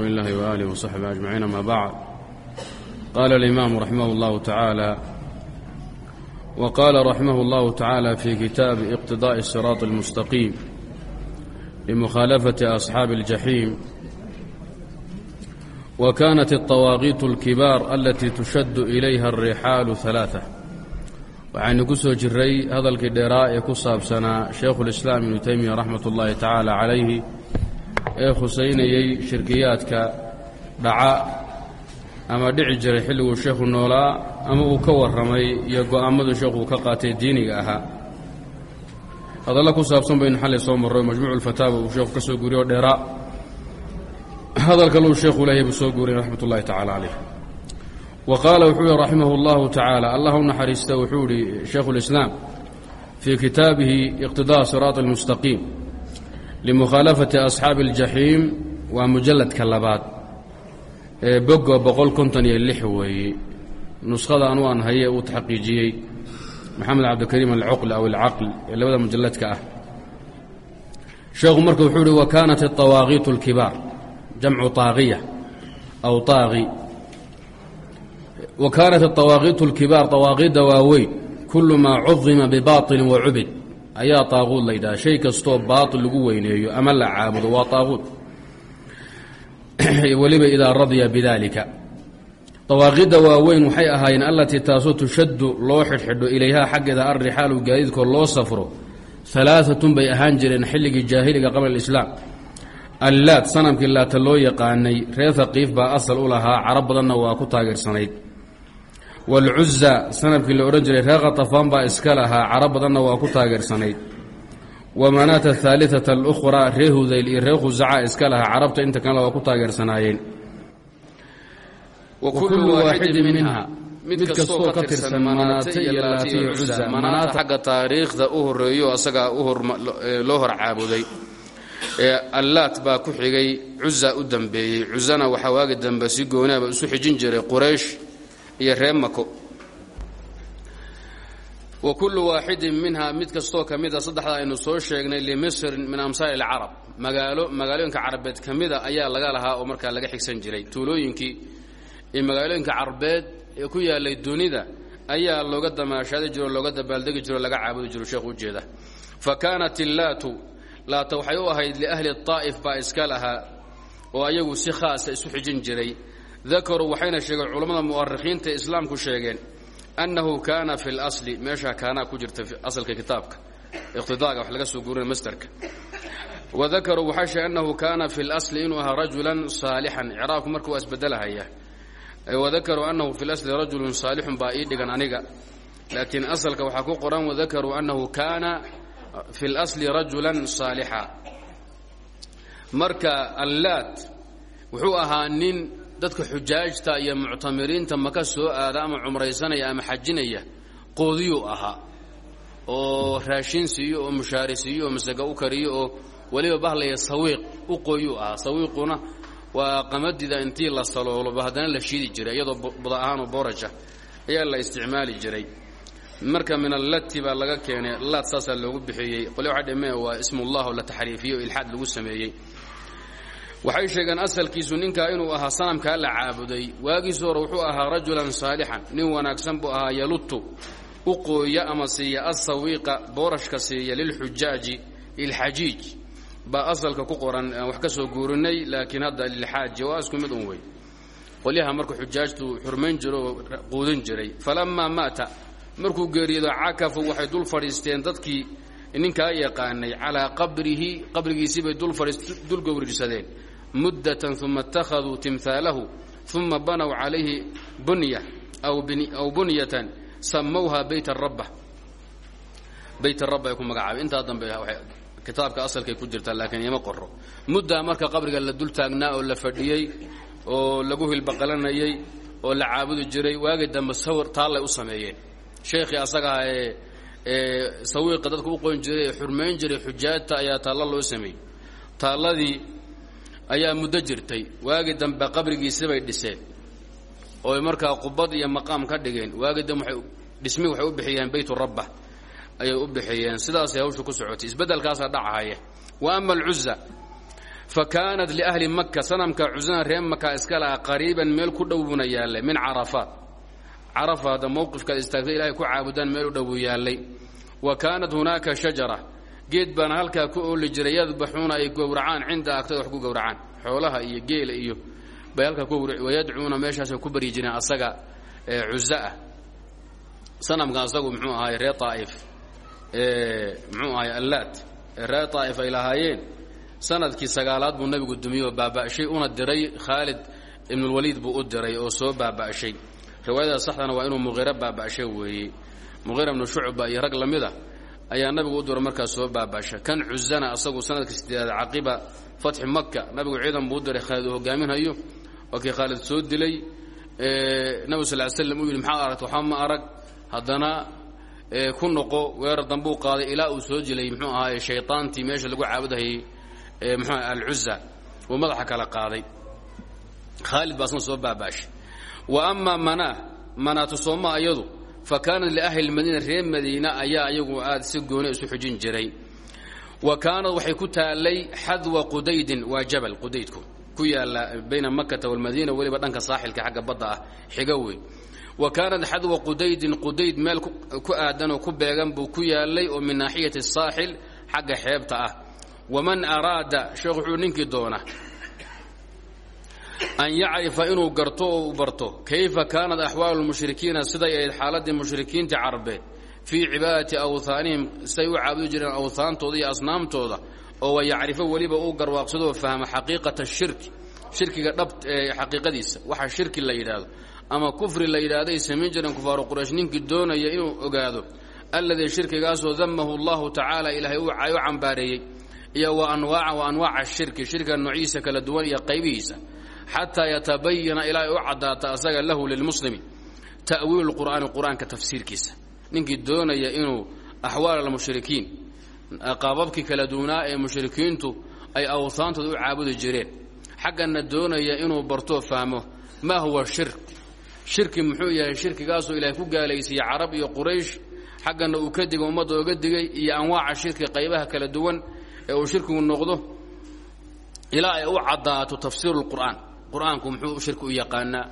الله وآله وصحبه أجمعين أما بعد قال الإمام رحمه الله تعالى وقال رحمه الله تعالى في كتاب اقتضاء الصراط المستقيم لمخالفة أصحاب الجحيم وكانت الطواغيت الكبار التي تشد إليها الرحال ثلاثة waxaynu ku soo jiray hadalkii dheeraa ee ku saabsanaa shaykhulislaam ibnu teymiya raxmat ullaahi tacaala calayhi ee khusaynayey shirkiyaadka dhaca ama dhici jiray xilliguu sheekhu noolaa ama uu ka warramay iyo go'aammadu sheekhu uu ka qaatay diiniga ahaa hadalla ku saabsan baynu xalay soo marro majmuucu lfataawa uu sheekhu ka soo guuriyo dheeraa hadal kaluu sheekhu leeyahay buu soo guuriyay raxmat ullahi tacaala calayh wa qaala wuxuu yihi raximah اllahu tacaala allah u naxariista wuxuu yihi shaykhu اlislaam fii kitaabihi iqtidaa siraaط اlmustaqiim limukhaalafati asxaabi اljaxiim waa mujalladka labaad ee bogo boqol konton iyo lix weeye nuskhada anu aan haye uu taxqiijiyey maxamed cabdikariim alcuql aw alcaql ee labada mujalladka ah sheekhu marka wuxuu uhi wa kaanat الطawaaqiit اlkibaar jamcu طaaqiya aw طaaqi wa kaanat الطawaaqiit اlkibaar طawaaqiidda waaweyn kulu maa cudima bibaطili wacubid ayaa taaquud la yidhaha shay kastoo baaطil lagu weyneeyo ama la caabudo waa taaquud. Weliba idaa radya bidalika dawaaqiidda waaweyn waxay ahaayeen allatii taasoo tushaddu loo xidhxidho ilayhaa xaggeeda alrixaalu gaadiidkoo loo safro. Alaaatun bay ahaan jireen xilligii jaahiliga qabla alislaam. Allaad sanamkii laata loo yaqaanay reer haqiif baa asal u lahaa carab badanna waa ku taageersanayd waalcuza sanamkii la odhan jiray reer khatafaan baa iska lahaa carab badanna waa ku taageersanayd wa manaata ahaaliata alukhraa ree hudayl iyo ree khusaca iska lahaa carabta inta kalena waa ku taageersanaayeen wa kullu waaxidin minha mid kastoo ka tirsan manaata iyo laata iyo cuza manaata xagga taariikhda u horeeyo asagaa loo hor caabuday allaat baa ku xigay cuza u dambeeyey cuzana waxaa waagi dambe si goonaaba isu xijin jiray quraysh iyo ree mako wa kullu waaxidin minha mid kastoo ka mida saddexda aynu soo sheegnay limisrin min amsaali alcarab magaalo magaalooyinka carabeed ka mida ayaa laga lahaa oo markaa laga xigsan jiray. Tuulooyinkii iyo magaalooyinka carabeed ee ku yaalay dunida ayaa looga damaashaadi jiro o looga dabaaldegi jiro o laga caabudi jiro sheekhu ujeeda fa kaanat illaatu laata waxay u ahayd liahli طaa'if baa iska lahaa oo ayagu si khaasa isu xijin jiray dakaruu waxayna sheegeen culammada mu'arikhiinta islaamku sheegeen annahu kaana fi اlasli meeshaa kaanaa ku jirta asalka kitaabka iqtidaaga wax laga soo guurina masderka wadakaruu waxaa sheegeen annahu kaana fi اlasli inuu ahaa rajulan saalixan icraabku marka waa isbedelahaya wadakaruu annahu fi lasli rajulun saalixun baa ii dhigan aniga laakiin asalka waxaa ku qoran wadakaruu annahu kaana fi اlasli rajulan saalixa marka allaat wuxuu ahaa nin dadka xujaajta iyo muctamiriinta maka soo aada ama cumraysanaya ama xajinaya? Qoodiyuu ahaa oo raashin siiyo oo mushaari siiyo oo masaga u kariyo oo weliba bahlaya sawiiq. U qooyuu ahaa sawiiquna waa qamadida intii la salooloba haddana la shiidi jiray iyadoo buda ahaanoo booraja ayaa la isticmaali jiray. Marka min allati baa laga keenay laad saasaa loogu bixiyey. Qole waxa dhime waa ismullah oo la taxriifiyo ilxaad lagu sameeyey waxay sheegeen asalkiisu ninkaa inuu ahaa sanamkaa la caabuday. Waagiisu hore wuxuu ahaa rajulan saalixan nin wanaagsan buu ahaa yalutu u qooya ama siiya asawiiqa boorashka siiya lilxujaaji lilxajiij. Baa asalka ku qoran wax ka soo guurinay laakiin hadda lilxaaji waa isku mid un wey. Qolyaha marka xujaajtu xurmayn jiro oo jiray. Falamaa maata markuu geeriyado cakafu waxay dul fadhiisteen dadkii ninkaa yaqaanay calaa qabrihi qabrigiisiibay dul gowrirsadeen muddatan uma اtakhaduu timhaalahu uma banow calayhi bunya aw bunyatan samowha bayt arabba bayt arabba ay ku magacaabay. Intaa dambe kitaabka asalkay ku jirtaa laakiin ima qoro muddaa marka qabriga la dul taagnaa oo la fadhiyey oo lagu hilbaqalanayey oo la caabudi jiray waagii dambe sawir taallay u sameeyeen. Sheekhii asagaha ee ee sawiiqa dadka u qoyn jiray ee xurmayn jiray xujaajta ayaa taalla loo sameeyey. Taalladii ayaa muddo jirtay. Waagii dambe qabrigiisibay dhiseen. Ooy markaa qubad iyo maqaam ka dhigeen. Waagii dambe waay dhismihii waxay u bixiyeen baytu rabba. Ayay u bixiyeen. Sidaasay hawshu ku socotay. Isbeddelkaasaa dhacahaya wa ama alcuza fa kaanat liahli maka sanamka cusana reer maka iska laha qariiban meel ku dhow buuna yaallay min carafaat carafa hadda mowqifkaad istaagtay ilahay ku caabudaan meel u dhowuu yaallay wa kaanat hunaaka shajara geed baana halkaa ku ooli jiray yadbaxuuna ay gowracaan cinda agtada wax ku gowracaan. Xoolaha iyo geela iyo bay halkaa wayadcuuna meeshaasay ku baryi jireen asaga cuza ah. Sanamka asagu muxuu ahaay reer aa'if muxuu ahaay allaat reer aa'if ay lahaayeen sannadkii sagaalaad buu nebigu dumiyey oo una diray khaalid ibnulwaliid buu diray oo soo baaba'shay. Riwaayada saxdana waa inuu muqiiro baaba'shay weeye. Muqiira ibnu shucba iyo rag ayaa nabigu u dira markaas soo baaba'sha. Kan cuzana asagu sanadka sideedaad caqiba fatxi maka nabigu ciidan buu u diray khaalid uu hogaaminhayo waa kii khaalid soo dilay nabig sal l slam uu yidhi maxaad aragta waxba ma arag haddana ku noqo weerar dambuu qaaday ilaa uu soo dilay muxuu ahaaye shayطaantii meesha lagu caabudahayey mxu alcuza uu madaxa kala qaaday. Khaalid baa asna soo baaba'shay. Wa amaa manaa manaatu sooma iyadu fa kaanat liahli madiina reer madiina ayaa iyagu aad si gooni isu xujin jiray. Wa kaanad waxay ku taallay xadwa qudaydin waa jabal qudaydku ku yaalla bayna makata walmadiina weliba dhanka saaxilka xagga badda ah xiga wey wa kaanat xadwa qudaydin qudayd meel ku aadan oo ku beegan buu ku yaalay oo min naaxiyati saaxil xagga xeebta ah. Waman araada sheekh wuxuu ninkii doona an yacrifa inuu garto oo u barto. Kayfa kaanat axwaalu lmushrikiina? Siday ahayd xaaladii mushrikiinta carbeed fii cibaadati awhaanihim siday u caabudi jireen awhaantooda iyo asnaamtooda oo wa yacrifo weliba uu garwaaqsadoo fahma xaqiiqata shirki. Shirkiga dhab xaqiiqadiisa. Waxa shirki la yidhaahdo. Ama kufri la yidhaahday samayn jireen kufaaru quraysh ninkii doonaya inuu ogaado alladii shirkigaasoo damahu allahu tacaala ilaahay u cambaareeyey. Iyo wa anwaaca wa anwaaca shirki. Shirkiga noociisa kala duwan iyo qaybihiisa xataa yatabayana ilaa ay u caddaata asaga lahu lilmuslimi ta'wiilu qur'aani qur'aanka tafsiirkiisa ninkii doonaya inuu axwaal almushrikiin qaababkii kala duwanaa ee mushrikiintu ay awhaantooda u caabudi jireen xaggana doonaya inuu bartoo fahmo maa huwa shirk shirki muxuu yahay shirkigaasoo ilaahay ku gaalaysiiyey carab iyo quraysh xaggana uu ka digay ummadda oga digay iyo anwaaca shirki qaybaha kala duwan ee uu shirkigu noqdo ay u caddaato tafsiiru lqur'aan qur'aanku muxuu shirki u yaqaanaa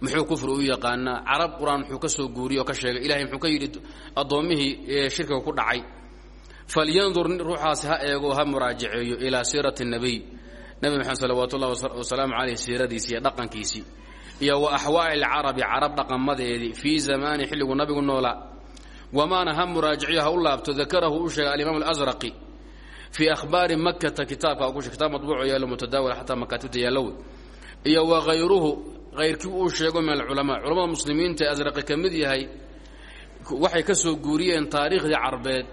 muxuu kufri u yaqaanaa carab qur'aan muxuu ka soo guuriye ka sheegay ilahay muxuu ka yidhi addoommihii shirkiga ku dhacay falyandur ruuxaasi ha eego ha muraajaceeyo ilaa siirati اnabiy nebi maxamed salawaatu ullahi wasalaamu caleyh siiradiisii iyo dhaqankiisii iyo wa axwaali lcarabi carab dhaqamadeedii fii zamaani xilligu nabigu noolaa wamaana ha muraajaciyo ha u laabto dakarahu u sheegay alimaam alasraqi fii ahbaari makata kitaabka ku kitaab matbuuco yaallo mutadaawil xataa makaatibta yaallowe iyo wa hayruhu hayrkii uu sheego min alculamaa. Culamada muslimiinta ee asraqi ka mid yahay waxay ka soo guuriyeen taariikhdii carbeed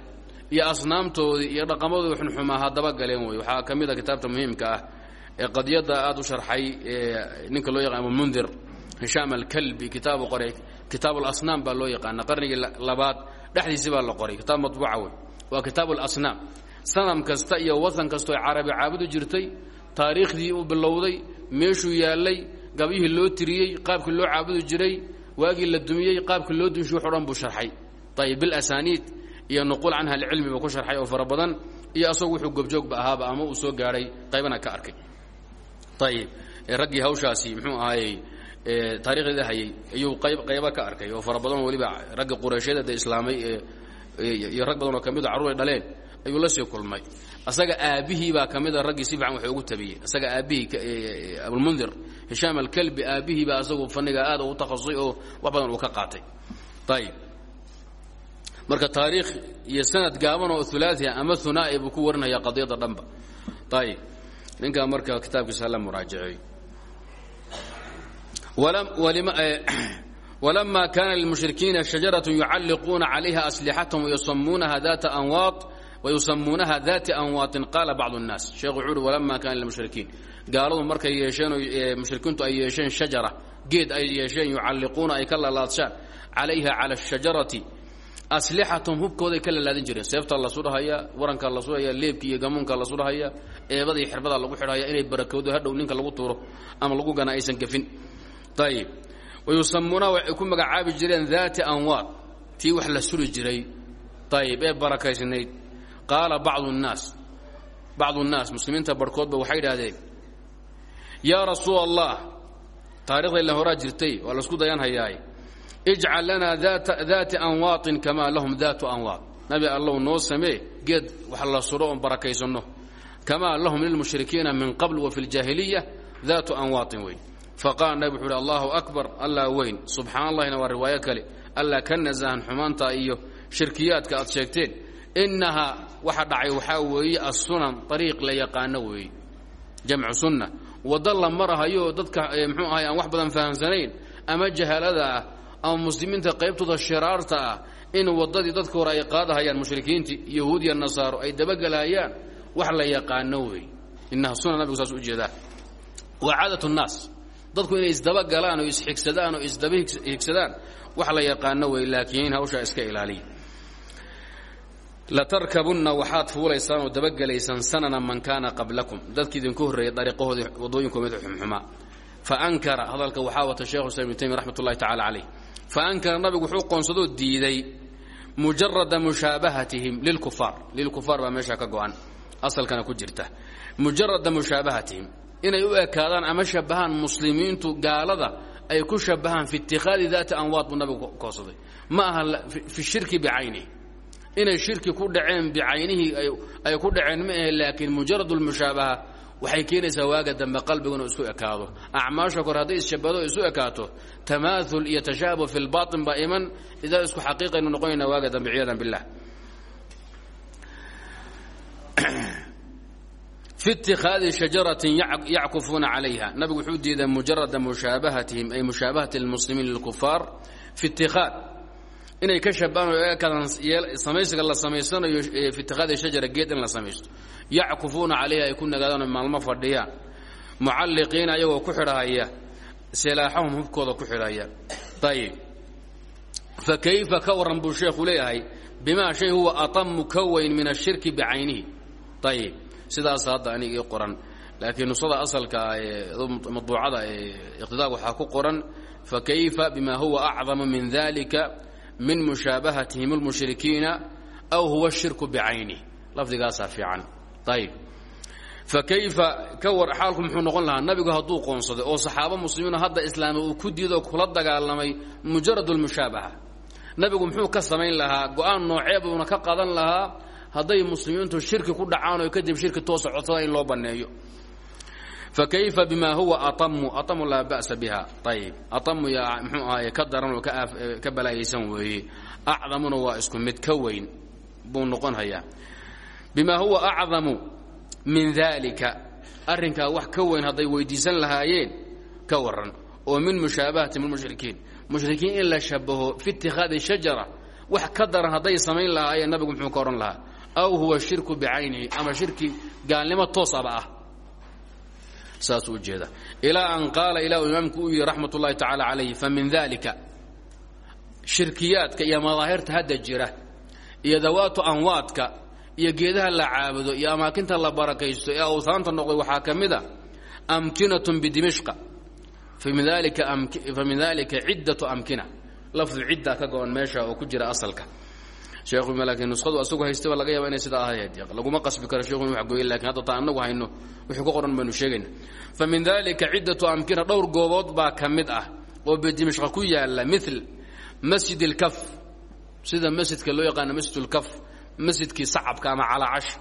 iyo asnaamtoodii iyo dhaqamadooda xunxumaa haddaba galeen wey waxaa ka mid a kitaabta muhiimka ah ee qadiyadda aad u sharxay ninka loo yaqaan abumundir hishaam alkalbi kitaabu qoray kitaab alasnaam baa loo yaqaana qarnigii labaad dhexdiisi baa la qoray. Kitaab matbuuca wey waa kitaabu alasnaam sanam kasta iyo wadan kastoo carabi caabudi jirtay taariikhdii uu bilowday meeshuu yaallay gabyihii loo tiriyey qaabkii loo caabudi jiray waagii la dumiyey qaabkii loo dunshiy wax o dhan buu sharxay. Ayib bilasaniid iyo nuquul canha alcilmi buu ku sharxay oo fara badan iyo asagu wuxuu gobjoogba ahaaba ama uu soo gaadhay qaybana ka arkay. Ayib raggii hawshaasi muxuu ahaayey taarikhdeeda hayey ayuu qayb qayba ka arkay oo fara badanoo weliba ragga qureyshyada de islaamay iyo rag badan oo ka mid a carruuray dhaleen ayuu la sii kulmay. Asaga aabbihii baa ka mida raggii si fiican wax ugu tabiyey. Asaga aabbihii abulmundir hishaam alkalbi aabbihii baa asagu fanniga aad ugu takhasusay oo wax badan uu ka qaatay. Ayib marka taariikh iyo sanad gaaban oo ulaaiya ama hunaa'i buu ku warinaya qadiyadda dhanba. Ayib ninkaa marka kitaabkiisa hala muraajaceeyo wlama kana lilmushrikiina shajarat yucalliquuna calayha aslixatahum wayusamuunaha data anwaad wayusamuunaha daati anwaatin qaala bacdu الnaas sheekhu wuxuu uhi walama kana lilmushrikiin gaaladu markay yeesheen mushrikiintu ay yeesheen shajara geed ay yeesheen yucalliquuna ay ka lalaadshaan calayha cala الshajarati aslixatahum hubkooday ka lalaadin jireen seeftaa la sudhahaya warankaa la sudhaya leebkii iyo gamuunkaa la sudhahaya eebada iyo xirbadaa lagu xidhaya inay barakowdo hadhow ninka lagu tuuro ama lagu gana aysan gefin ayib wayusamuunaha waxay ku magacaabi jireen daati anwaad tii wax la suri jiray ayib ee barakaysnayd qaala bacdu nnaas bacdu nnaas muslimiinta barhkoodba waxay yidhaahdeen yaa rasuul allah taarikhda la horaa jirtay waa la isku dayaan hayaaye ijcal lanaa daata anwaatin kamaa lahum daatu anwaat nabi allow noo samee geed wax la suro oon barakaysanno kamaa lahum lilmushrikiina min qabl wa fi ljaahiliya daatu anwaatin wey faqaala nabi wuxuu uhi akbar allaa weyn. Subxaan allahina waa kale. Allaa ka nasahan xumaanta iyo shirkiyaadka aad sheegteen. Inahaa waxa dhacay waxaa weeye assunan ariiq la yaqaano weeye jamcu sunna waddo la marahayo dadka mxuu ahay aan wax badan fahamsanayn ama jahalada ah ama muslimiinta qaybtooda shiraarta ah in waddadii dadka hore ay qaadahayaan mushrikiintii yahuud iyo nasaaro ay dabagelahayaan wax la yaqaano weeye. Innaha sunan nabigu saas u jeedaa waa caadat nnaas dadku inay isdabagalaan oo isxigsadaan oo isdaba higsadaan wax la yaqaano wey laakiin hawshaa iska ilaaliya latarkabunna waxaad fuulaysaan oo dabagelaysaan sanana man kaana qablakum. Dadki idinku horreeyay dariiqahoodii waddooyinkoomid xumxumaa fa ankara hadalka waxaa wata shekhu islam ibnu taymiya raxmat ullahi fa ankara nabigu wuxuu qoonsadoo diiday mujarada mushaabahatihim lilkufaar lilkufaar baa meeshaa ka go'an. Asalkana ku jirta. Mujarada mushaabahatihim. Inay u ekaadaan ama shabahaan muslimiintu gaalada ay ku shabahaan fi ittikhaadi daati anwaad buu nabigu koonsaday. Ma aha fi shirki bicaynihi inay shirki ku dhaceen bicaynihii ay ku dhaceen ma ahe laakiin mujarad lmushaabaha waxay keenaysaa waaga dambe qalbigu inuu isku ekaado. Acmaasha kore hadday isshabado isu ekaato. Tamaaul iyo tashaabuh fi lbain baa iman idaa isku xaqiiqaynu noqonayna waaga dambe ciyadan billah. Fi ittikhaadi shajaratin yackufuuna calayha. Nabigu wuxuu diiday mujarada mushaabahatihim ay mushaabahat lmuslimiin lilkufaar fi ittikhaad inay ka ekaadaan samaysiga la samaysanayo fi shajara geed in la samaysto. Yackufuuna calayha ay ku nagaadaan maalmo fadhiyaan. Mucalliqiina ayagoo ku xidhahaya silaaxahum hubkooda ku xidhaya ayib fa kayfa ka warran buu leeyahay bimaa shay huwa atamu ka min ashirki bicaynihi. Ayib sidaas hadda anig ii qoran. Laakiin nusada asalka maduucada ee iqtidaag waxaa ku qoran fakayfa bima huwa acdamu min dalika min mushaabahatihim اlmushrikiina aw huwa shirku bicaynih lafdigaasaa fiican. Ayib fakayfa ka war xaalku muxuu noqon lahaa nabigu hadduu qoonsaday oo saxaabo muslimiino hadda islaama uu ku diidoo kula dagaalamay mujarad اlmushaabaha nabigu muxuu ka samayn lahaa go'aan noocee buuna ka qadan lahaa hadday muslimiintu shirki ku dhacaan oo kadib shirki toosa codsadaan in loo banneeyo fakayfa bima huwa atamu atamu laa ba'sa biha ayib atamu yaa mxuu ahaye ka daran oo ka balaayaysan weeye acdamuna waa isku mid ka weyn buu noqon hayaa bima huwa acdamu min dalika arrinkaa wax ka weyn hadday weydiisan lahaayeen ka waran oo min mushaabahati lmushrikiin mushrikiin in la shabaho fi ittikhaadi shajara wax ka daran hadday samayn lahaayeen nabigu muxuu ka odhan lahaa aw huwa shirku bicaynihi ama shirki gaalnimo toosaba ah saasuu ujeeda ilaa an qaala ilaa uu imaamku u yihi raxmat ullahi tacaala calayh fa min dalika iyo madaahirta hadda jira iyo dawaatu anwaadka iyo geedaha la caabudo iyo amaakinta la barakaysto ee awhaanta noqday waxaa ka mid a amkinatun bidimishqa. Famin dalika ciddatu amkina. Lafdu cidda ka go-an meesha oo ku jira asalka asagu haystaba laga yaaba inay sidaa ahayd. Laguma qasbi karo sheekhu in wax gooye laakiin hadda taa annagu hayno wixii ku qoran baynu sheegayna. Fa min dalika ciddatu amkina dhowr goobood baa ka mid ah oo bidimishqa ku yaalla mil masjid اlkaf sida masjidka loo yaqaano masjid اlkaf masjidkii sacabka ama calaacash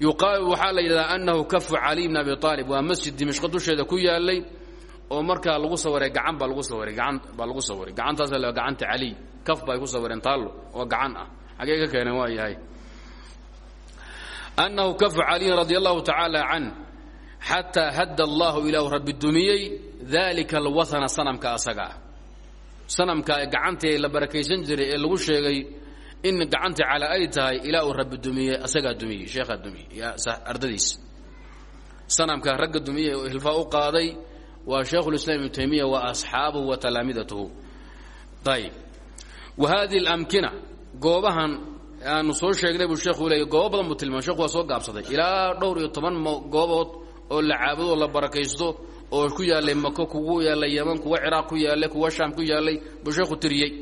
yuqaalu waxaa la yidhahdaa annahu kafu caliy bn abi aalib waa masjid dimishqa dusheeda ku yaalay oo markaa lagu sawiray gacan baa lagu sawiray gacan baa lagu sawiray gacantaas la gacanta caliy kaf bay ku sawireen taallo oo gacan ah. Xagee ka waa yahay. Annahu kafu caliyin radi allahu tacaala can hadda allahu ilaahu rabbi dumiyey dalika alwathana sanamka asaga ah. Sanamka gacantii la barakaysan jiray ee lagu sheegay in gacantii cala ay tahay ilaa uu rabbi dumiyey asagaa dumiyey sheekhaa dumiyey ardadiis. Sanamka ragga dumiyey oo hilfaa u qaaday waa shaekhulislaam ibnu taymiya wa asxaabuhu wa talaamidatuhu. Ayb wa hadihi اlamkina goobahan aanu soo sheegnay buu sheekhu leeyay goobo badan buu tilmaamay sheekhu waa soo gaabsaday ilaa dhowr iyo toban goobood oo la caabudo oo la barakaysto oo ku yaallay mako kugu yaallay yaman kuwa ciraaq ku yaallay kuwa shaam ku yaallay buu sheekhu tiriyey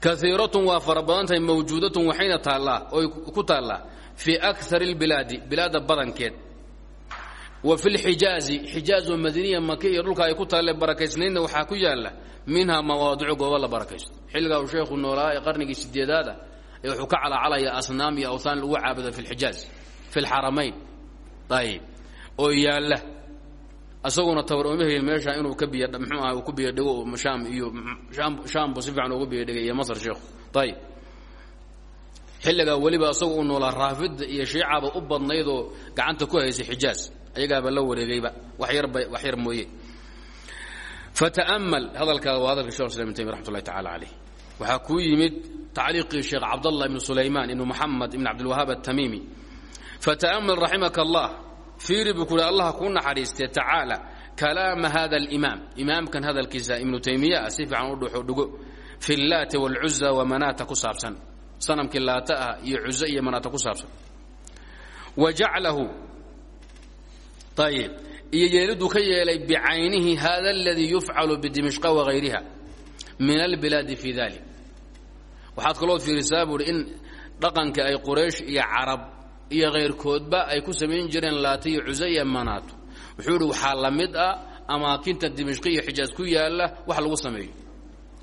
kaiiratun waa fara badan tahay mawjuudatun waxayna oy ku taallaa fii akar اlbilaadi bilaadda badankeed wa fi lxijaazi xijaaz oo madiniya maka iyo dhulka ay ku taalle barakaysnaydna waxaa ku yaalla minhaa mawaadicu goobo la barakaysto xilligaa uu sheekhu noolaa ee qarnigii sideedaada ee wuxuu ka calacalaya asnaam iyo awthaan lagu caabudo fi lxijaaz fi lxaramayn ayib oo yaalla asaguna tabar meesha inuu ka biy mxuu aha uu ku biyadhigo shaam iyo shaambu si ugu biyadhigay iyo masr sheekhu. Ayib xilligaa weliba asagu uu noolaa iyo shiicaba u badnaydoo gacanta ku haysay xijaaz ayagaaba la wareegayba wax yarba wax yar mooye. Fata'mal hadalkaa waa hadalka shekh islam ibn taymiya raxmat ullahi tacala caleyh waxaa yimid tacliiqii sheekh cabdallah ibnu sulaymaan ibnu moxamed ibn cabdilwahaab atamiimi fata'mal raximaka allah fiiri buu ku allah kuu naxariistee tacaala kalaama hada alimaam. Imaamkan hadalkiisa ibnu taymiya ah si fiican u dhuxo dhugo. Fi llaati waalcuza wa manaata ku saabsan. Sanamkii laata ah iyo cuzo iyo ayib iyo yeeliduu ka yeelay bicaynihi hada aladii yufcalu bidimishqa wagayriha min albilaadi fi dalik waxaad kaloo fiirisaa buuhi in dhaqanka ay quraysh iyo carab iyo kayrkoodba ay ku samayn jireen laata iyo cuso iyo manaato wuxuu ihi waxaa la mid ah amaakinta dimishqi iyo xijaaj ku yaalla wax lagu sameeyo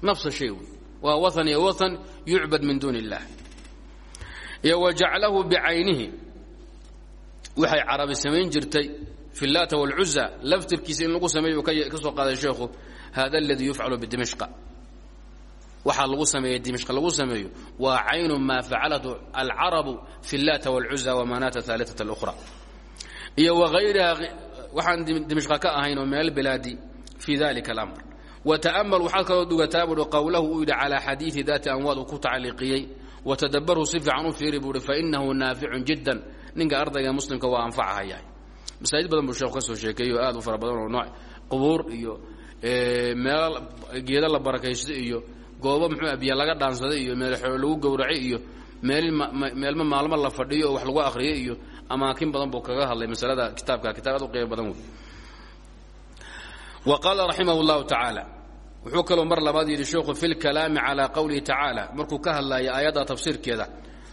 nafsa shay wey waa waan iyo waan yucbad min duuni اllah iyo wa jaclahu bicaynihi waxay carabi samayn jirtay fi اllaata wاlcuza laftirkiisa in lagu sameeyo ka soo qaaday sheekhu hada اladii yufcalu bidimishqa waxaa lagu sameeya dimishqa lagu sameeyo waa caynu maa facalatu alcarabu fi اllaata wاlcuza wamanaata ثaaliثaة اlأkhra iyo wagayriha waxaan dimishqa ka ahayn oo min albilaadi fi dalika اlamr wata'mal waxaad kaloo dhugataa buui qowlahu uu yidhi calaa xadiidi daati amwaad uu ku tacliiqiyey watadabbarhu si fiican u fiiri buuhi fainahu naaficun jiddan ninka ardayga muslimka waa anfacahayahay masaajid badan buu sheekhu ka soo sheekeeyey oo aad u fara badan oo nooc. Qubuur iyo meel geeda la barakaysto iyo goobo muxuu biyo laga dhaansaday iyo meel xoolo lagu gowracay iyo meel meelma maalmo la fadhiyo oo wax lagu akhriyay iyo amaakin badan buu kaga hadlay masalada kitaabka. Kitaab aad u qiimo badan wey wa qaala raximah اllahu tacaala wuxuu kaloo mar labaad yidhi sheekhu fi lkalaami calaa qowlihi tacaala. Markuu ka hadlaayay aayadda tafsiirkeeda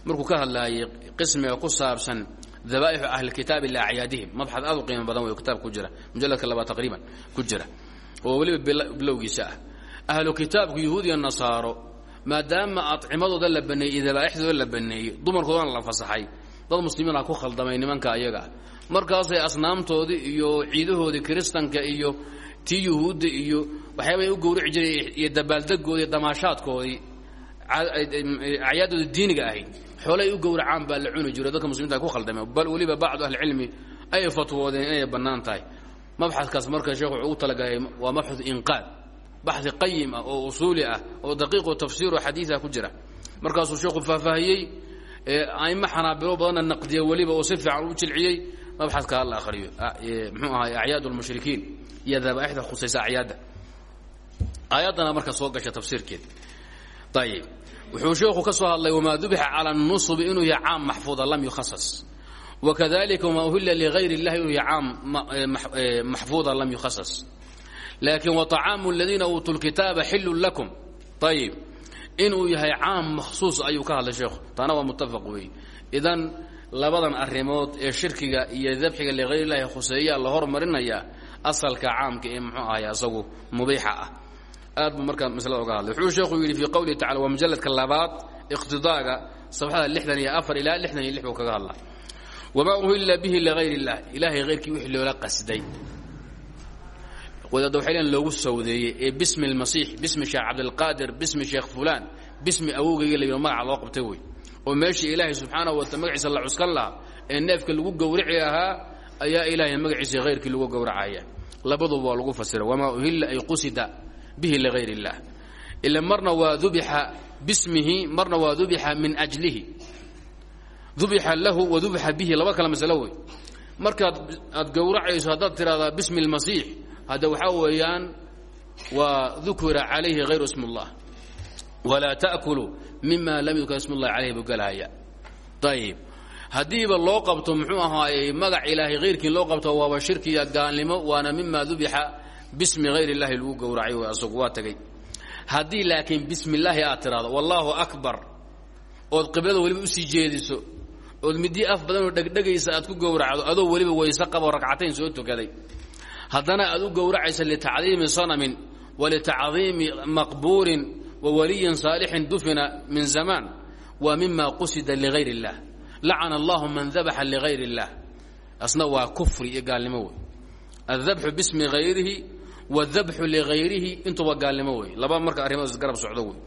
markuu ka hadlaayay qismiga ku saabsan dabaa'ixu ahlilkitaabi liacyaadihim mabxad aad u qiimo badan wey kitaabka ku jira mujalladka labaad taqriiban ku jira oo weliba bilowgiisa ah ahlu kitaabku yuhuud iyo nasaaro maadaama adcimadooda la baneeyey iyo dabaa'ixdooda la baneeyey dumarkoodana la fasaxay dad muslimiina ku khaldamay nimanka ayaga ah markaasay asnaamtoodii iyo ciidahoodii kiristanka iyo tii yuhuudda iyo waxyaabay u gowrici jiray iyo dabaaldegoodii damaashaadkoodii ahayd xoolay u gowracaan baa la cuni jiro dadka muslimiinta ku khaldameen bal weliba bacdu ahlicilmi ay fatwoodeen inay bannaan tahay. Mabxadkaas marka sheekh wuxuu u talagalay waa mabxad inqaad baxi qayim ah oo usuuli ah oo daqiiqo tafsiiro xadiida ku jira. Markaasuu sheekhu faahfaahiyey aimo xanaabilo badanna naqdiya weliba oo si fiican u jilciyey. Mabxadka hala akhriyo. Mxuu ahay acyaad lmushrikiin iyo dabaaixda khusaysa acyaadda aayaddana marka soo gasha tafsiirkeeda ayib wuxuu sheekhu ka soo hadlay wamaa dubixa cala nusubi inuu yahay caam maxfuuda lam yukhasas wakadalika wamaa uhilla ligayr اllahi inuu yahay caam maxfuuda lam yukhasas laakiin waطacaamu aladiina uutuu lkitaaba xilun lakum. Ayib inuu yahay caam makhsuus ayuu ka hadlay sheekhu. Taana waa muttafaq weeye idan labadan arrimood ee shirkiga iyo dabxiga ligayr illahi khuseeyaa la hormarinayaa asalka caamka ee muxuu asagu mubiixa ah aad buu markaa maslada oga hadlay. Wuxuu sheekhu yidhi fii qowlihi tacala waa mujalladka labaad iqtidaaga safxada lixdan iyo afar ilaa lixdan iyo lix buu kaga hadlaa wamaa uhilla bihi ligayr illah ilaahay hayrkii wixii loola qasday. Wadaadda waxay leen loogu sawdeeyey ee bismi almasiix bismi sheekh cabdilqaadir bismi sheekh fulaan bismi awowgayga la yidho magaca loo qabtay wey. Oo meeshii ilaahay subxaanahu wata magaciisa la cuskan lahaa ee neefka lagu gowrici ahaa ayaa ilaahay magaciisa hayrkii lagu gowracaya. Labaduba waa lagu fasira. Wamaa uhilla ay qusida bihi ligayr اllah ila marna waa dubixa bismihi marna waa dubixa min ajlihi dubixa lahu wa dubixa bihi laba kala masalo wey markaad aad gowracayso haddaad tiraahdaa bismi اlmasiix hadda waxaa weeyaan waa dukira calayhi hayru ism اllah walaa taأkuluu mima lam yudkar ism اllahi calayhi buu galahaya ayib haddiiba loo qabto muxuu ahaayey magac ilaahay hayrkii loo qabto waaba shirkiya gaalnimo waana mima dubixa bismi hayr اllahi lagu gowracay w asagu waa tegey haddii laakiin bismi اllaahi aad tiraahdo wallaahu akbar ood qiblada weliba usii jeediso ood midii af badanoo dhegdhegaysa aad ku gowracdo adoo weliba wayse qaboo ragcatayn soo tukaday haddana aad u gowracaysa litacdiimi sanamin wa litacdiimi maqbuurin wa waliyin saalixin dufina min zamaan waa mima qusida ligayr اllah lacana allahu man dabaxa ligayr اllah asna waa kufri iyo gaalnimo wey adabxu bismi hayrihi wdabxu liayrihi intuba gaalnimo wey laba marka arrimadas garab socdo wey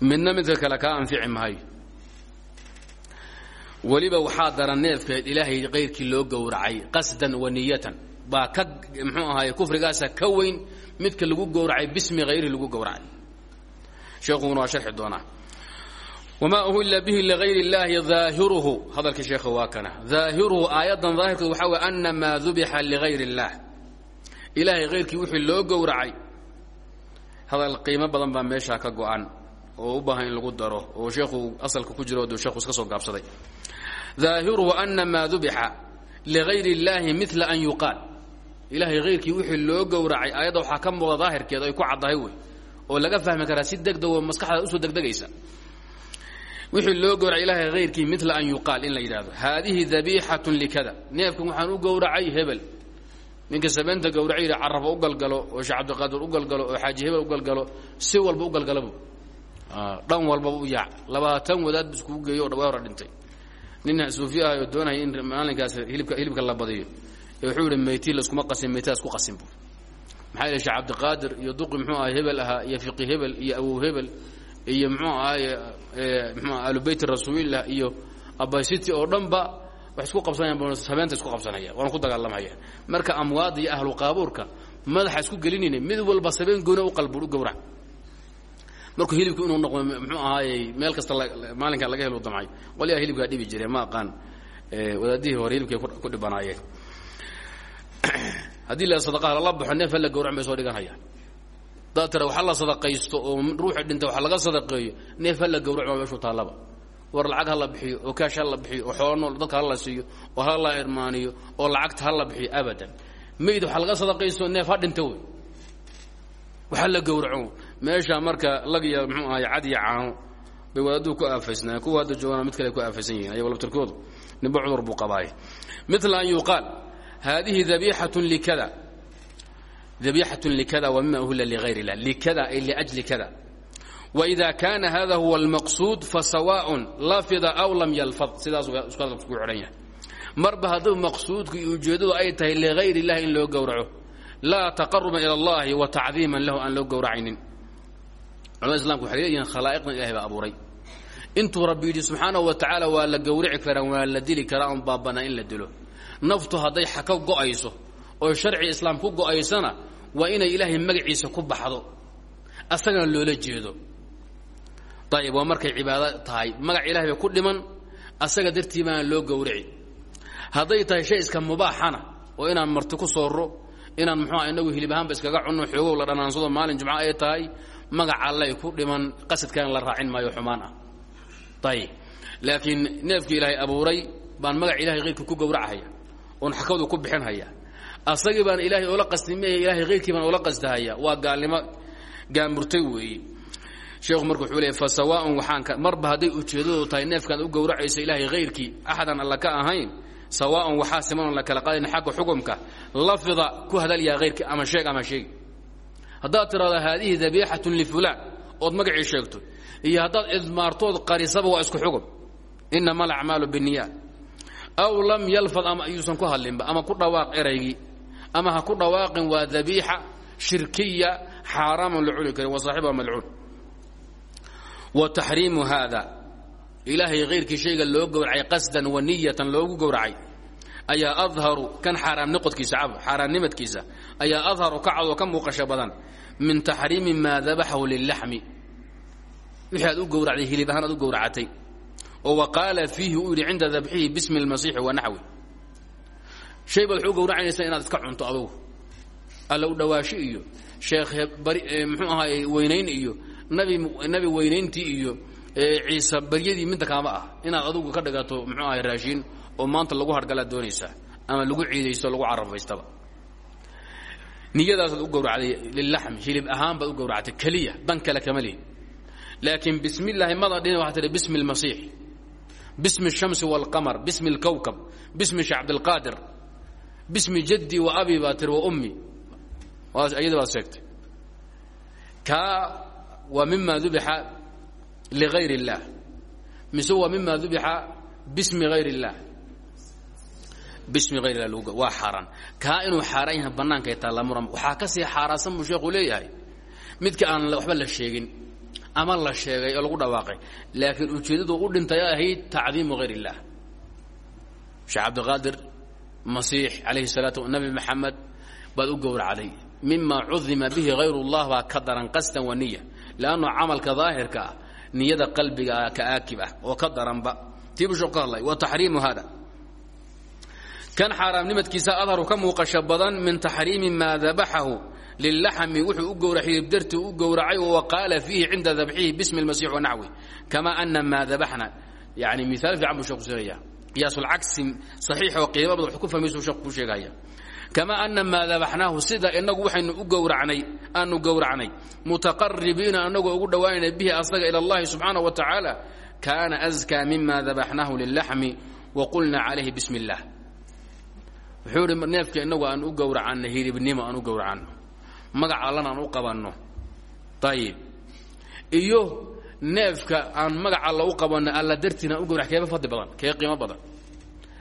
midna midka kale kaa anfici maayo weliba waxaa daran neefkeed ilaahay kayrkii loo gowracay qasdan wa niyatan. Baa ka mxuu ahaay kufrigaasa ka weyn midka lagu gowracay bismi hayrihi lagu gowracay. Sheekhuna waa sharxi doonaa. Wma uhila bihi ligayr اllahi daahiruhu hadalkii sheekha waa kana. Daahiruhu aayadan daahirkeed waxaa wey ana maa dubixa ligayr ilaahay hayrkii wixii loo gowracay. Hadal qiimo badan baa meeshaa ka go-an oo u baahan in lagu daro oo sheekhu asalka ku jiro du sheekhu iska soo gaabsaday. Aahiruhu ana maa dubixa ligayr اllaahi mila an yuqaal. Ilaahay hayrkii wixii loo gowracay aayadda waxaa ka muuqda daahirkeeda ay ku caddahay wey oo laga fahmi karaa si degdego maskaxda u soo degdegaysa. Wixii loo gowracay ilaahay hayrkii mila an yuqaal in la yidhahdo haadihi dabiixatun likada neefkan waxaan u gowracay hebel ninka sabeenta gowraca yidhi caraba u galgalo oo sheekh cabdiqaadir u galgalo oo xaaji hebel u galgalo si walba u galgalabu dhan walbaba u yaac. Labaatan wadaad bu iskugu geeyo o dhawaa hora dhintay. Nin suufi ah oo doonaya in maalinkaas hilibka hilibka la badiyo. Ee wuxuu yihi meyti laskuma qasin meytadas ku qasin bu maxaa yidhi sheekh cabdiqaadir iyo duqi muxuu ahay hebel ahaa iyo fiqi hebel iyo awow hebel iyo muxuu ahaay mxu ahlubeyt rasuulillah iyo abasiti oo dhan ba wax isku qabsanayaan habeenta isku qabsanaya waana ku dagaalamhayaan marka amwaada iyo ahlu qaabuurka madaxa isku gelinayna mid walba sabeen goona u qalbu gowrac. Markuu hilibku inuu noqdo mxuu ahaayey meel kasta maalinka laga helo damcay. Qolyaha hilibkaa dhibi jireen ma aqaan. Wadaadihii hore hilibkay ku dhibanaayeen haddii la sadaqaha lala baxo neef hala gawrac bay soo dhiganhayaan daad tira waxa la sadaqaysto oo ruuxi dhinta wax laga sadaqeeyo neef hala gawrac baa meeshuu taallaba war lacag ha la bixiyo oo kaash ha la bixiyo oo xoolo nool dadka ha la siiyo oo ha la irmaaniyo oo lacagta ha la bixiyo abadan. Mayd waxa laga sadaqaysto neef ha dhinta wey. Waxa la gawraco meesha marka lagya mxuu ahay cad iyo caano bay wadaaduu ku aafaysnaayen kuwa hadda joogana mid kale ku aafaysan yihiin ayago labtirkoodu ninba cudur buu qabaaye mila an yuqaal haadihi dabiixatun likada dabiixatun likada wa mima uhila ligayr illah. Likada ay liajli kada wإida kaana hada huwa اlmaqsuud fasawaء lafida aw lam yalfad sidaas isku xidhan yahay marba hadduu maqsuudku iyo ujeeddadu ay tahay ligayr اllahi in loo gowraco laa taqaruban ilى اllahi wa tacdiiman lahu aan loo gowracaynin culamada islamka waxay leeyihin khalaa'iqdan ilahay baa abuuray intuu rabbi yidhi subxaanahu wa tacaala waa la gowrici karaa waa la dili karaa un baabanaa in la dilo naftu hadday xaka go'ayso oo sharci islaam ku go'aysana waa inay ilaahay magaciisa ku baxdo asagana loola jeedo ayib waa markay cibaado tahay. Magac ilahay bay ku dhiman asaga dartii baana loo gowrici hadday tahay shay iska mubaaxana oo inaan marti ku sooro inaan muxuuha inagu hilib ahaanba iskaga cunno xoogow la dhanaansado maalin jumco ay tahay magac allay ku dhiman qasadkan la raacin maayo xumaan ah. Ayib laakiin neefkii ilaahay abuuray baan magac ilahay hayrkii ku gowrachaya oon xakadu ku bixinhaya asagii baan ilaahay oola qasdimaya ilahay hayrkii baan oola qasdahaya. Waa gaalnimo gaamurtay weeye sheekhu marka wuxuu fa sawaaun waxaan marba hadday ujeeddadu tahay neefkaad u gowracayso ilaahay hayrkii axadan alla ka ahayn sawaaun waxaa siman la kala qaadayn xagga xukumka lafida ku hadalyaa hayrkii ama sheeg ama sheegi. Haddaad tidhahdo haadihi dabiixatun lifulaan ood magacii sheegto iyo haddaad idmaartood qarisaba waa isku xugum inama alacmaalu binniyaat. Aw lam yalfad ama yuusan ku hadlinba ama ku dhawaaq eraygii ama ha ku dhawaaqin waa dabiixa shirkiya xaaraaman la wa saaxibuha malcuun wa taxriimu haada ilaahay hayrkii shayga loo gowracay qasdan wa niyatan loogu gowracay. Ayaa adharu kan xaaraamnimadkiisa ayaa adharu ka cad oo ka muuqasho badan. Min taxriimi maa dabaxahu lilaxmi wixii aad u gowracday hilib ahaan aad u gowracatay. Oo wa qaala fiihi uu yidhi cinda dabxihi bismi اlmasiixi wa naxwi. Shay baad waxu gowracanaysaa inaad iska cunto adugu. Alla u dhawaashi iyo sheekh muxuu ahaay weynayn iyo nabi nabi weynayntii iyo ciise baryadii midda kaama ah inaad adugu ka dhigato muxuu ahay raashiin oo maanta lagu hargalaad doonaysaa ama lagu ciidaysto lagu carafaystaba niyadaasaad u gowracday lilaxmi hilib ahaan baad u gowractay keliya dan kale kama lihin laakiin bismi illaahi madan dhihin waxaa tihi bismi اlmasiix bismi الshamsi wاlqamar bismi اlkowkab bismi sheekh cabdilqaadir bismi jaddi wa abi baa tiri wa ummi iyada baad sheegtay kaa waa mima dubixa ligayr اllah mise waa mima dubixa bismi hayr اllah bismi hayr lah lg waa xaaraan kaa inuu xaaraan yahay bannaankay taalla muran waxaa ka sii xaaraansan buu sheekhu leeyahay midka aan waxba la sheegin ama la sheegay oo lagu dhawaaqay laakiin ujeeddadu u dhintay ahayd tacdiimu hayr اllah sheekh cabdiqaadir masiix calayhi salaatu nabi maxamed baad u gowracday mima cudima bihi hayr اllah baa ka daran qasdan wa niya lanno camalka daahirka ah niyada qalbiga ka aakib ah oo ka daranba tiibuu sheeku ka hadlay wa taxriimu hada kan xaaraamnimadkiisa adharu ka muuqasho badan min taxriimi maa dabaxahu lilaxmi wuxuu u gowra xidib dartii u gowracay wa qaala fiihi cinda dabxihi bismi اlmasix wanaxwi kama ana maa dabaxna yani miaal fiican buu sheeku siinaya qiyaasulcagsi saxiix oo qiimo badan wax ku fahmaysu sheeku ku sheegaya kama ana maa dabaxnaahu sida inagu waxaynu u gowracnay aanu gowracnay mutaqaribiina anagoo ugu dhowaanayna bihi asaga ila allahi subxaana wa tacaala kaana askaa mima dabaxnaahu lilaxmi wa qulna calayhi bismi اllah wuxuu inagu aan u gowracanno hiribnimo aan u gowracanno magac allana aan u qabanno ayib iyo neefka aan magac alla u qabanno alla dartiina u gowra keeba fadli badan kee qiimo badan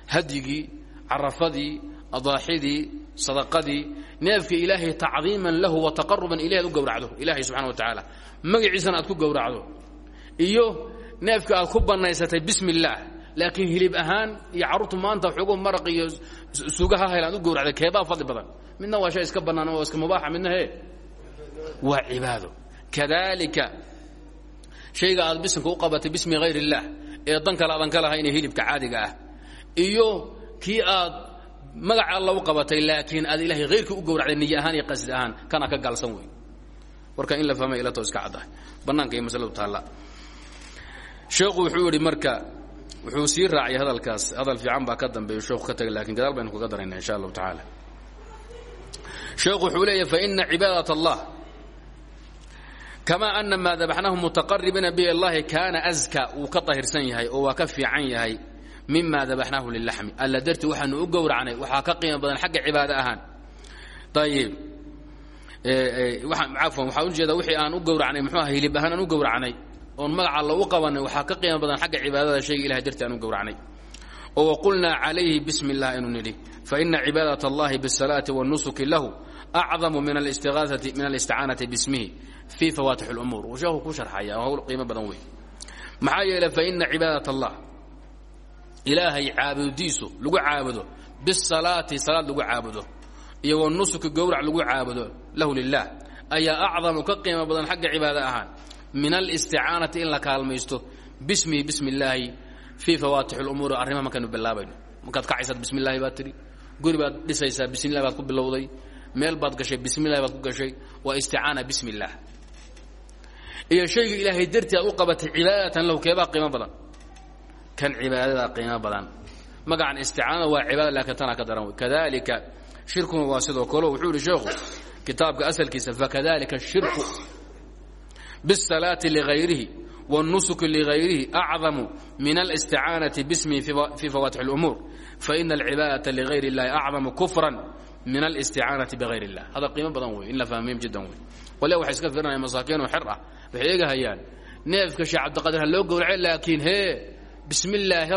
hadyigii carafadii adaaxidii sadaqadii neefka ilaahay tacdiiman lahu wa taqaruban ilahi ad u gowracdo ilaahay subxana wa tacaala. Magaciisana aad ku gowracdo. Iyo neefka aad ku bannaysatay bismi اllaah laakiin hilib ahaan iyo carruurtu maanta xoogo maraq iyo sugaha hayl aad u gowracday keebaa fadli badan. Midna waa shay iska bannaan oo iska mubaaxa midna he waa cibaado. Kadalika shayga aad bisinka u qabatay bismi hayr اllah ee dan kale adan ka lahayn ee hilibka caadiga ah. Iyo kii aad magac alla u qabatay laakiin aad ilahay hayrkii u gowracday niye ahaan iyo qasid ahaan kana ka gaalsan wey warka in la fahmay ilato iska caddahay bannaanka iyo masaladu taalla. Sheekhu wuxuu yidhi marka wuxuu sii raaciyay hadalkaas. Hadal fiican baa ka dambeeyo sheekhu ka tagay laakiin gadaal baynu kaga darayna insha allahu tacaala. Sheekhu wuxuu leeyahy faina cibaadat allah kama ana maa dabaxnahu mutaqaribiina bihi allahi kaana aska wuu yahay oo waa ka fiican yahay mima dabaxnaahu lilami alla darti waxaanu u gowracnay waxaa ka qiimo badan xagga cibaad ahaan. Ayib e, e, afan waxaa ujeeda wixii aan u gowracnay mxuuaha hilib ahaan aan u gowracnay. Oon magaca alla u qabanay waxaa ka qiimo badan xagga cibaadada shayga ilahay darti aan u gowracnay. Oo waqulnaa calayhi bismi illah inuu nidhi faina cibaadat allahi bisalaati wanusuki lahu acdamu min alisticaanati bismihi fii fawaatix lumuur. Sheekhu ku sharxaya hawl qiimo badan wey maxaa yeele faina cibaadat allah ilaahay caabudiisu lagu caabudo bisalaati salaad lagu caabudo iyo wanusuki gowrac lagu caabudo lahu lilah ayaa acdamu ka qiimo badan xagga cibaado ahaan. Min alisticaanati in la kaalmaysto bismihi bismi illaahi fii fawaatix lumuuri arrimaha markaynu bilaabayno. Markaad kacaysaad bismi llahi baad tidhi guri baad dhisaysaa bismi baad ku bilowday meel baad gashay bismi baad ku gashay waa isticaana bismi iyo shayga ilaahay dartii u qabatay cibaadatan lahu keebaa qiimo badan kan cibaadada qiimo badan magacan isticaanada waa cibaada laakiin tanaa ka daran wey kadalika shirkuna waa sidoo kale wuxuu yihi sheekhu kitaabka asalkiisa fakadalika shirku biالsalaati ligayrihi wالnusuki ligayrihi acdamu min alisticaanati bismihi fii fawaatix اlumuur faina alcibaadaةa ligayr اllahi acdamu kufra min alisticaanati bغayr اllah hada qiimo badan wey in la fahmim jiddan wey waliba waxay iska firinayaan masaakiinoo xer ah waxay eegahayaan neefka sheekh cabdiqadir ha loo gowrace laakiin hee bismi illaahi